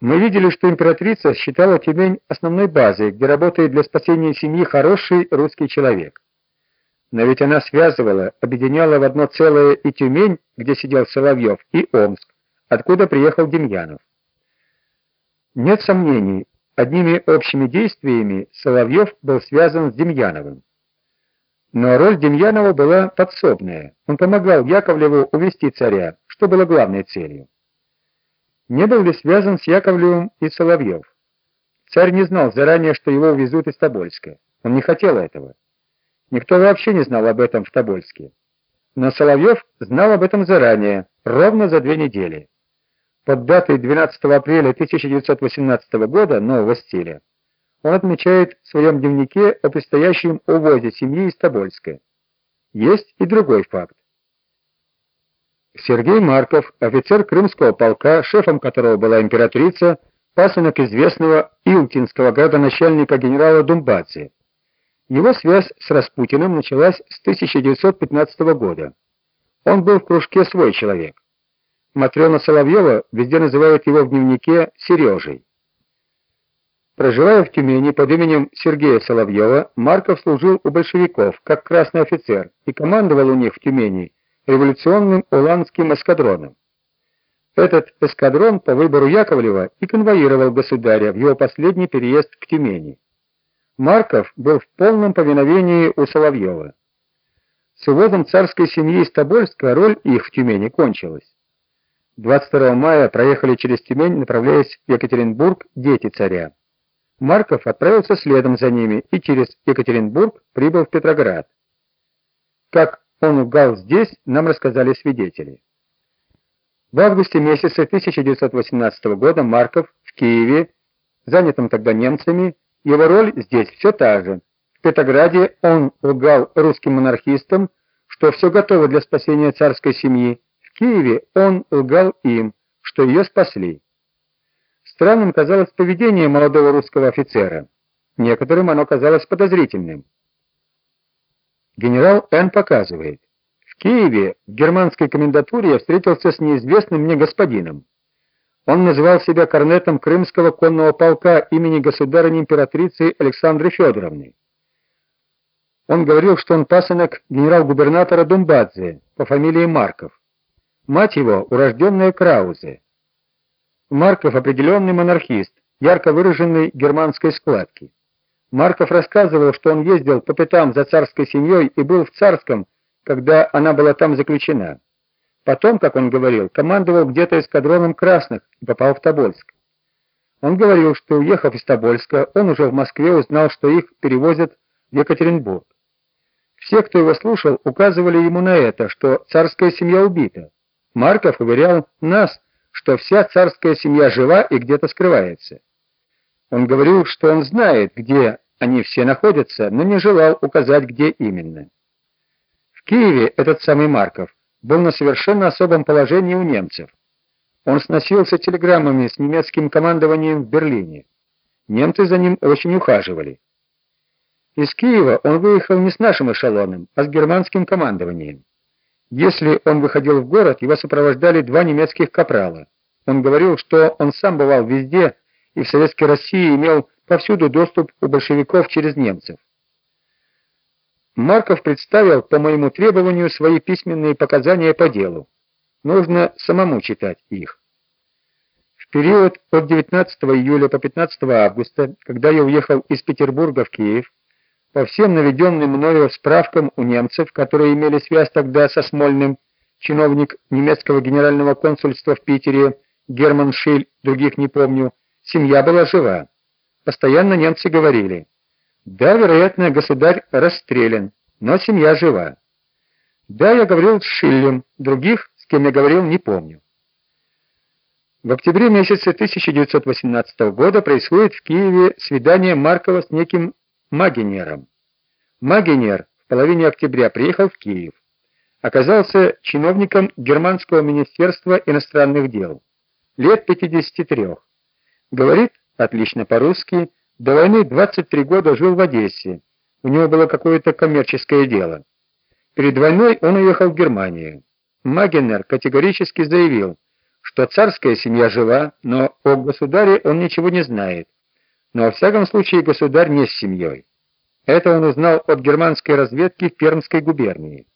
Мы видели, что императрица считала Тюмень основной базой, где работает для спасения семьи хороший русский человек. Но ведь она связывала, объединяла в одно целое и Тюмень, где сидел Соловьев, и Омск, откуда приехал Демьянов. Нет сомнений, одними общими действиями Соловьев был связан с Демьяновым. Но роль Демьянова была подсобная. Он помогал Яковлеву увести царя, что было главной целью. Не был ли связан с Яковлевым и Соловьев? Царь не знал заранее, что его увезут из Тобольска. Он не хотел этого. Никто вообще не знал об этом в Тобольске. Но Соловьев знал об этом заранее, ровно за две недели. Под датой 12 апреля 1918 года нового стиля он отмечает в своем дневнике о предстоящем увозе семьи из Тобольска. Есть и другой факт. Сергей Марков, офицер Крымского полка, шефом которого была императрица, пасынок известного Илтинского градоначальника генерала Думбадзе. Его связь с Распутиным началась с 1915 года. Он был в кружке свой человек. Матрёна Соловьева везде называет его в дневнике Сережей. Проживая в Тюмени под именем Сергея Соловьева, Марков служил у большевиков как красный офицер и командовал у них в Тюмени революционным уланским эскадроном. Этот эскадрон по выбору Яковлева и конвоировал государя в его последний переезд к Тюмени. Марков был в полном повиновении у Соловьева. С уводом царской семьи из Тобольска роль их в Тюмени кончилась. 22 мая проехали через Тюмень, направляясь в Екатеринбург дети царя. Марков отправился следом за ними и через Екатеринбург прибыл в Петроград. Как он лгал здесь, нам рассказали свидетели. В августе месяце 1918 года Марков в Киеве, занятом тогда немцами, его роль здесь все та же. В Петрограде он лгал русским монархистам, что все готово для спасения царской семьи. В Киеве он лгал им, что ее спасли. Странным казалось поведение молодого русского офицера. Некоторым оно казалось подозрительным. Генерал Н. показывает. В Киеве, в германской комендатуре, я встретился с неизвестным мне господином. Он называл себя корнетом Крымского конного полка имени государыни-императрицы Александры Федоровны. Он говорил, что он пасынок генерал-губернатора Думбадзе по фамилии Марков. Мать его урожденная Краузе. Марков определенный монархист, ярко выраженной германской складки. Марков рассказывал, что он ездил по пятам за царской семьей и был в Царском, когда она была там заключена. Потом, как он говорил, командовал где-то эскадроном красных и попал в Тобольск. Он говорил, что уехав из Тобольска, он уже в Москве узнал, что их перевозят в Екатеринбург. Все, кто его слушал, указывали ему на это, что царская семья убита. Марков уверял нас, что вся царская семья жива и где-то скрывается. Он говорил, что он знает, где они все находятся, но не желал указать, где именно. В Киеве этот самый Марков был на совершенно особом положении у немцев. Он сносился телеграммами с немецким командованием в Берлине. Немцы за ним очень ухаживали. Из Киева он выехал не с нашим эшелоном, а с германским командованием. Если он выходил в город, его сопровождали два немецких капрала. Он говорил, что он сам бывал везде и в Советской России имел повсюду доступ у большевиков через немцев. Марков представил по моему требованию свои письменные показания по делу. Нужно самому читать их. В период от 19 июля по 15 августа, когда я уехал из Петербурга в Киев, по всем наведенным мною справкам у немцев, которые имели связь тогда со Смольным, чиновник немецкого генерального консульства в Питере Герман Шиль, других не помню, семья была жива. Постоянно немцы говорили: "Да, вероятно, государь расстрелян, но семья жива". Да, я говорил с Шиллем, других, с кем я говорил, не помню. В октябре месяце 1918 года происходит в Киеве свидание Маркова с неким Магинером. Магинер в половине октября приехал в Киев. Оказался чиновником германского министерства иностранных дел. Лет 53. Говорит отлично по-русски, до войны 23 года жил в Одессе. У него было какое-то коммерческое дело. Перед войной он уехал в Германию. Магинер категорически заявил, что царская семья жива, но о государе он ничего не знает. Но во всяком случае государь не с семьей. Это он узнал от германской разведки в Пермской губернии.